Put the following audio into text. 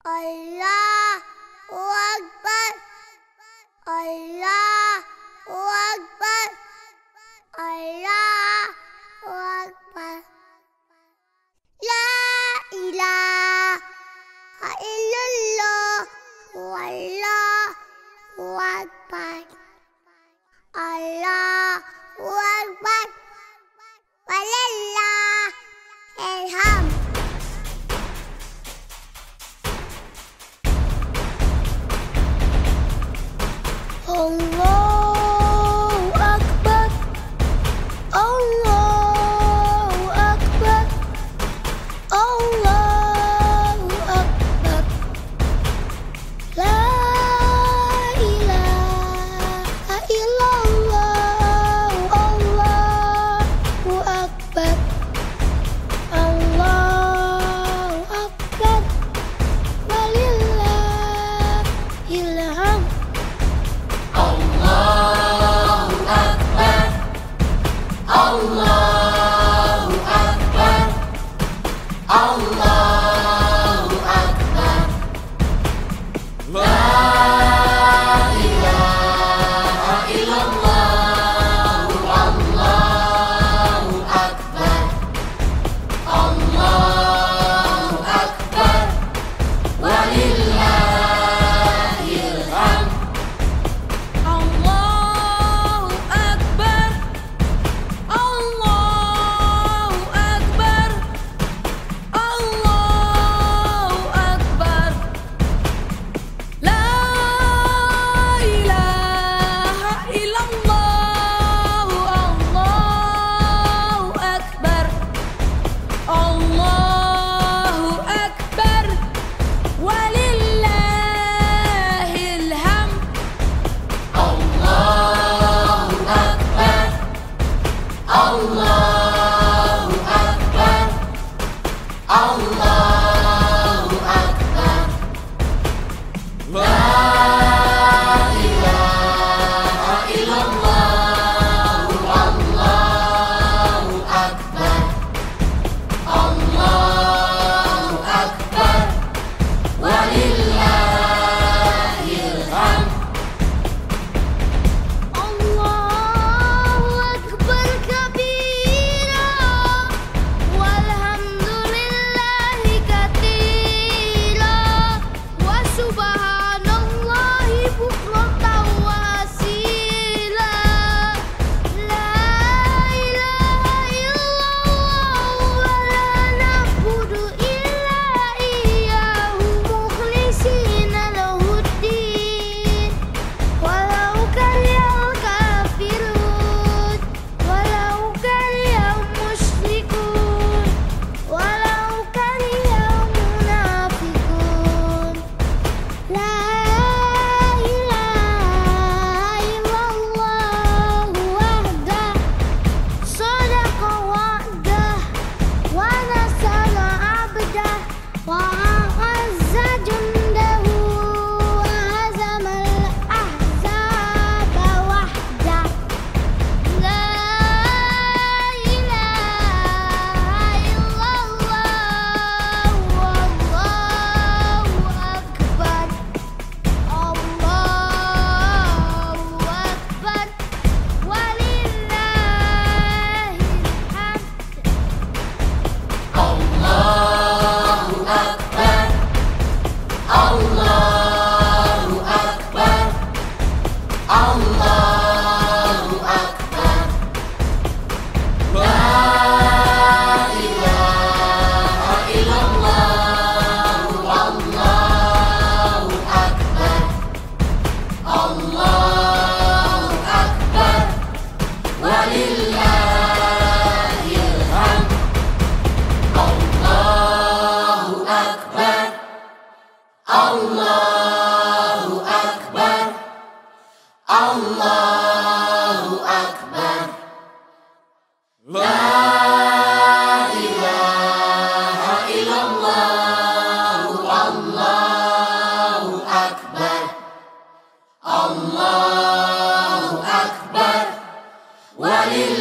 Allahu Akbar Allahu Akbar Allahu Akbar La ilaha illallah Wallahu Akbar Allahu Akbar Walillah Elham on ولله